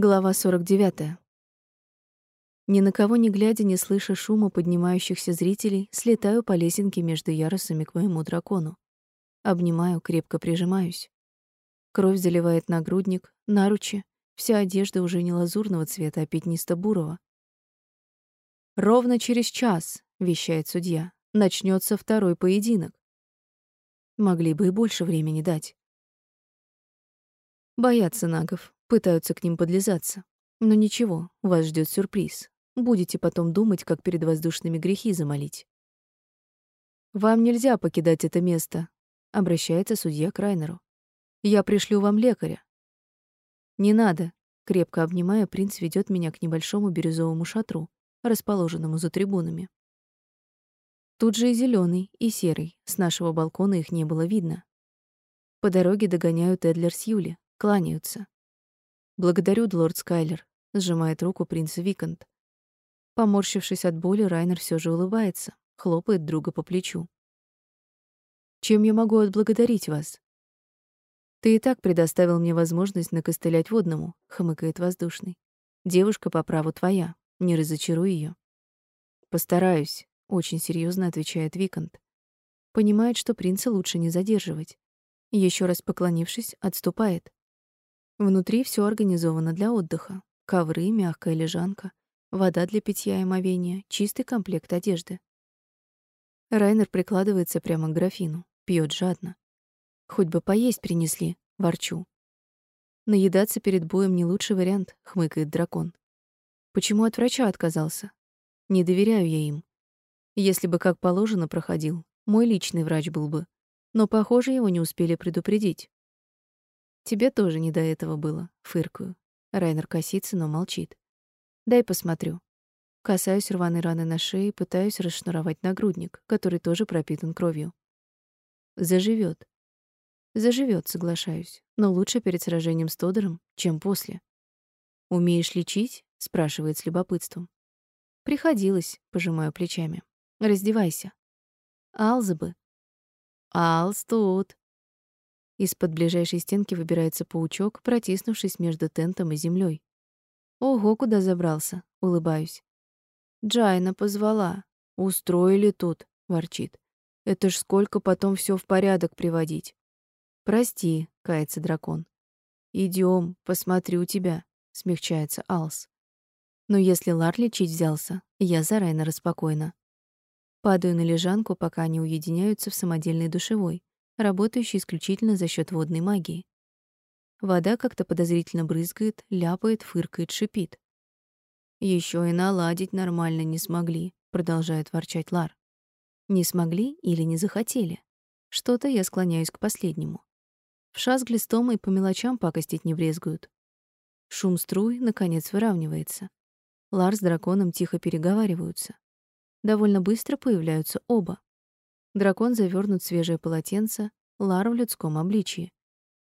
Глава 49. Ни на кого не глядя, не слыша шума поднимающихся зрителей, слетаю по лесенке между ярусами к моему дракону. Обнимаю, крепко прижимаюсь. Кровь заливает нагрудник, наручи, вся одежда уже не лазурного цвета, а пятнисто-бурого. «Ровно через час», — вещает судья, — «начнется второй поединок». Могли бы и больше времени дать. Боятся нагов, пытаются к ним подлизаться. Но ничего, вас ждет сюрприз. Будете потом думать, как перед воздушными грехи замолить. «Вам нельзя покидать это место», — обращается судья к Райнеру. «Я пришлю вам лекаря». «Не надо», — крепко обнимая, принц ведет меня к небольшому бирюзовому шатру, расположенному за трибунами. Тут же и зеленый, и серый, с нашего балкона их не было видно. По дороге догоняют Эдлер с Юли, Кланяются. Благодарю, лорд Скайлер, сжимает руку принц Викант. Поморщившись от боли, Райнер все же улыбается, хлопает друга по плечу. Чем я могу отблагодарить вас? Ты и так предоставил мне возможность накостылять водному, хмыкает воздушный. Девушка по праву твоя, не разочаруй ее. Постараюсь, очень серьезно отвечает Викант. Понимает, что принца лучше не задерживать. Еще раз поклонившись, отступает. Внутри все организовано для отдыха. Ковры, мягкая лежанка, вода для питья и омовения, чистый комплект одежды. Райнер прикладывается прямо к графину, пьет жадно. Хоть бы поесть принесли, ворчу. Наедаться перед боем не лучший вариант, хмыкает дракон. Почему от врача отказался? Не доверяю я им. Если бы как положено проходил, мой личный врач был бы. Но, похоже, его не успели предупредить. Тебе тоже не до этого было, фыркаю. Райнер косится, но молчит. Дай посмотрю. Касаюсь рваной раны на шее, пытаюсь расшнуровать нагрудник, который тоже пропитан кровью. Заживет. Заживет, соглашаюсь, но лучше перед сражением с Тодором, чем после. Умеешь лечить? спрашивает с любопытством. Приходилось, пожимаю плечами. Раздевайся. Алза бы. Алс тут. Из-под ближайшей стенки выбирается паучок, протиснувшись между тентом и землей. Ого, куда забрался, улыбаюсь. Джайна позвала. Устроили тут, ворчит. Это ж сколько потом все в порядок приводить. Прости, кается дракон. Идем, посмотрю тебя, смягчается Алс. Но если Лар лечить взялся, я за Райна распокойна. Падаю на лежанку, пока они уединяются в самодельной душевой работающий исключительно за счет водной магии. Вода как-то подозрительно брызгает, ляпает, фыркает, шипит. Еще и наладить нормально не смогли, продолжает ворчать Лар. Не смогли или не захотели? Что-то я склоняюсь к последнему. В шас глистом и по мелочам пакостить не брезгуют. Шум струй наконец выравнивается. Лар с драконом тихо переговариваются. Довольно быстро появляются оба. Дракон завернут в свежее полотенце, Лар в людском обличии.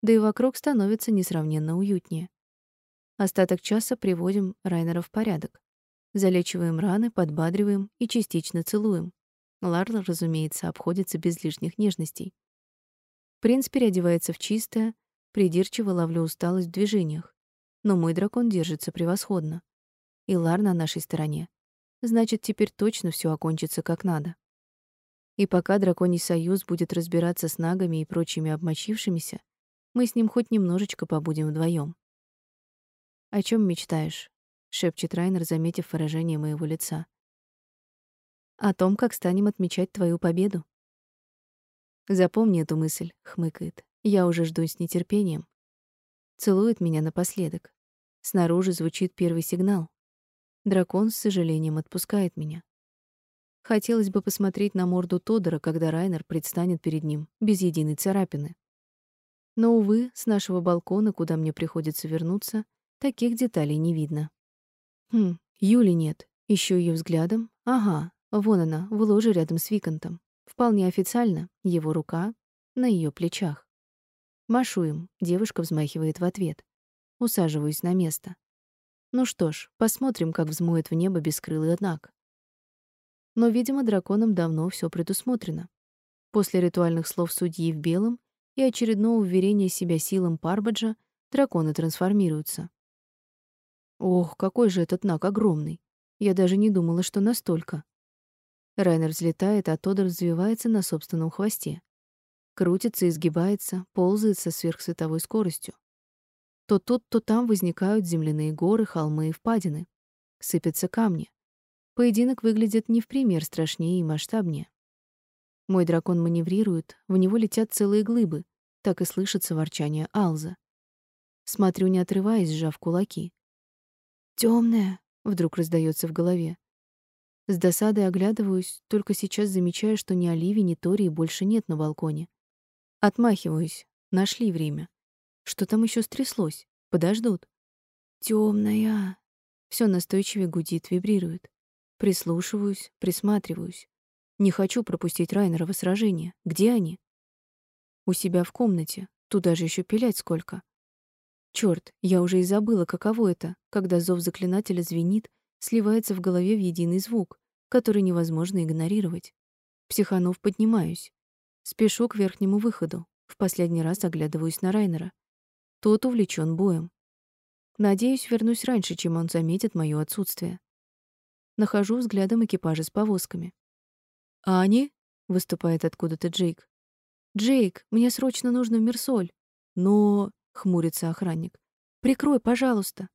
Да и вокруг становится несравненно уютнее. Остаток часа приводим Райнера в порядок. Залечиваем раны, подбадриваем и частично целуем. Лар, разумеется, обходится без лишних нежностей. Принц переодевается в чистое, придирчиво ловлю усталость в движениях. Но мой дракон держится превосходно. И Лар на нашей стороне. Значит, теперь точно все окончится как надо. И пока драконий союз будет разбираться с нагами и прочими обмочившимися, мы с ним хоть немножечко побудем вдвоем. О чем мечтаешь? шепчет Райнер, заметив выражение моего лица. О том, как станем отмечать твою победу. Запомни эту мысль, хмыкает. Я уже жду с нетерпением. Целует меня напоследок. Снаружи звучит первый сигнал. Дракон с сожалением отпускает меня. Хотелось бы посмотреть на морду Тодора, когда Райнер предстанет перед ним без единой царапины. Но увы, с нашего балкона, куда мне приходится вернуться, таких деталей не видно. Хм, Юли нет. Ищу ее взглядом. Ага, вон она, в ложе рядом с Виконтом. Вполне официально, его рука на ее плечах. Машу им, девушка взмахивает в ответ. Усаживаюсь на место. Ну что ж, посмотрим, как взмоет в небо бескрылый однак. Но, видимо, драконам давно все предусмотрено. После ритуальных слов судьи в белом и очередного уверения себя силам Парбаджа драконы трансформируются. Ох, какой же этот наг огромный. Я даже не думала, что настолько. Райнер взлетает, а Тодор взвивается на собственном хвосте. Крутится, изгибается, ползает со сверхсветовой скоростью. То тут, то там возникают земляные горы, холмы и впадины. Сыпятся камни. Поединок выглядит не в пример страшнее и масштабнее. Мой дракон маневрирует, в него летят целые глыбы, так и слышится ворчание Алза. Смотрю, не отрываясь, сжав кулаки. Темная, вдруг раздается в голове. С досадой оглядываюсь, только сейчас замечаю, что ни Оливии, ни Тории больше нет на балконе. Отмахиваюсь. Нашли время. Что там еще стряслось? Подождут. Темная. Все настойчивее гудит, вибрирует. Прислушиваюсь, присматриваюсь. Не хочу пропустить Райнерово сражение. Где они? У себя в комнате. Туда же еще пилять сколько. Черт, я уже и забыла, каково это, когда зов заклинателя звенит, сливается в голове в единый звук, который невозможно игнорировать. Психанов поднимаюсь. Спешу к верхнему выходу. В последний раз оглядываюсь на Райнера. Тот увлечен боем. Надеюсь, вернусь раньше, чем он заметит моё отсутствие. Нахожу взглядом экипажи с повозками. «А они?» — выступает откуда-то Джейк. «Джейк, мне срочно нужно в Мерсоль». «Но...» — хмурится охранник. «Прикрой, пожалуйста».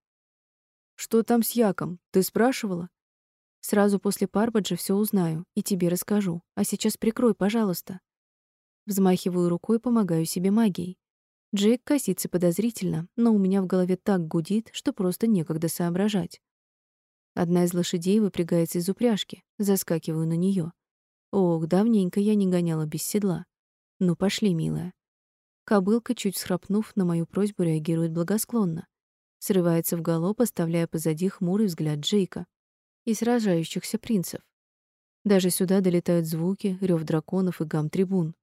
«Что там с Яком? Ты спрашивала?» «Сразу после Парбаджа все узнаю и тебе расскажу. А сейчас прикрой, пожалуйста». Взмахиваю рукой, помогаю себе магией. Джейк косится подозрительно, но у меня в голове так гудит, что просто некогда соображать. Одна из лошадей выпрягается из упряжки, заскакиваю на нее. Ох, давненько я не гоняла без седла. Ну, пошли, милая. Кобылка, чуть схрапнув, на мою просьбу реагирует благосклонно. Срывается в галоп, оставляя позади хмурый взгляд Джейка и сражающихся принцев. Даже сюда долетают звуки, рев драконов и гам трибун.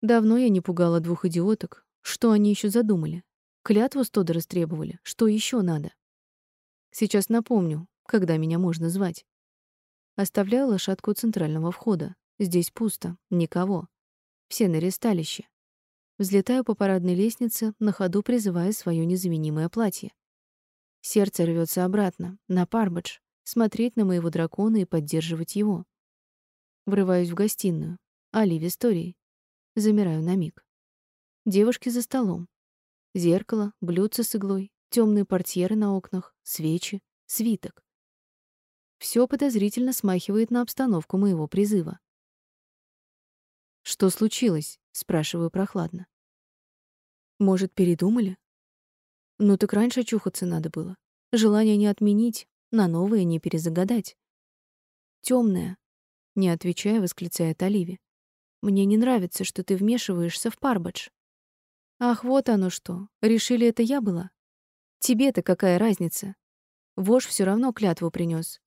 Давно я не пугала двух идиоток. Что они еще задумали? Клятву стода растребовали. Что еще надо? Сейчас напомню, когда меня можно звать. Оставляю лошадку у центрального входа. Здесь пусто, никого. Все на ресталище. Взлетаю по парадной лестнице, на ходу призывая свое незаменимое платье. Сердце рвется обратно, на Парбадж, смотреть на моего дракона и поддерживать его. Врываюсь в гостиную. Али в истории. Замираю на миг. Девушки за столом. Зеркало, блюдце с иглой, темные портьеры на окнах, свечи, свиток. Все подозрительно смахивает на обстановку моего призыва. Что случилось? спрашиваю прохладно. Может, передумали? Ну так раньше чухаться надо было. Желание не отменить, на новое не перезагадать. Темная, не отвечая, восклицает Оливия. Мне не нравится, что ты вмешиваешься в Парбадж. Ах, вот оно что. Решили, это я была? Тебе-то какая разница? Вож все равно клятву принес.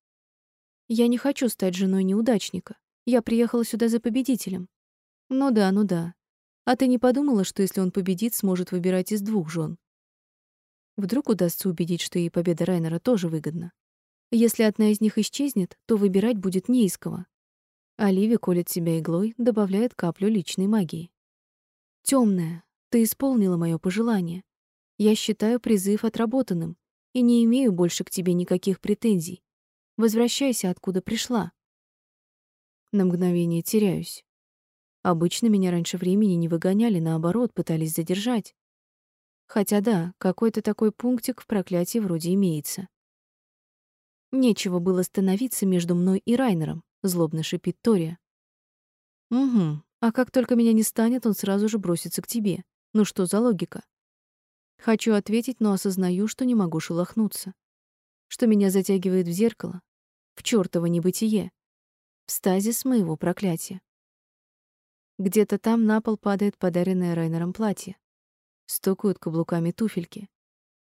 Я не хочу стать женой неудачника. Я приехала сюда за победителем. Ну да, ну да. А ты не подумала, что если он победит, сможет выбирать из двух жен? Вдруг удастся убедить, что и победа Райнера тоже выгодна. Если одна из них исчезнет, то выбирать будет не из кого. Оливия колет себя иглой, добавляет каплю личной магии. Темная, ты исполнила мое пожелание. Я считаю призыв отработанным и не имею больше к тебе никаких претензий. Возвращайся, откуда пришла. На мгновение теряюсь. Обычно меня раньше времени не выгоняли, наоборот, пытались задержать. Хотя да, какой-то такой пунктик в проклятии вроде имеется. Нечего было становиться между мной и Райнером злобно шипит Тория. Угу. А как только меня не станет, он сразу же бросится к тебе. Ну что за логика? Хочу ответить, но осознаю, что не могу шелохнуться. Что меня затягивает в зеркало, в чёртово небытие, в стазис моего проклятия. Где-то там на пол падает подаренное Райнером платье. Стукают каблуками туфельки.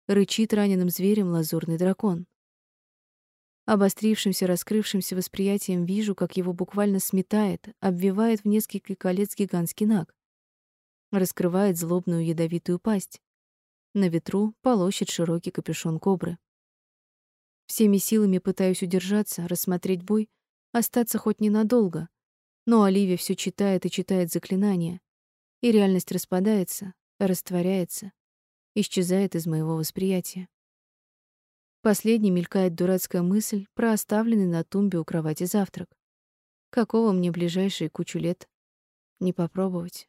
Рычит раненым зверем лазурный дракон. Обострившимся, раскрывшимся восприятием вижу, как его буквально сметает, обвивает в несколько колец гигантский наг. Раскрывает злобную ядовитую пасть. На ветру полощет широкий капюшон кобры. Всеми силами пытаюсь удержаться, рассмотреть бой, остаться хоть ненадолго. Но Оливия все читает и читает заклинания, и реальность распадается, растворяется, исчезает из моего восприятия. Последней мелькает дурацкая мысль про оставленный на тумбе у кровати завтрак. Какого мне ближайшие кучу лет? Не попробовать.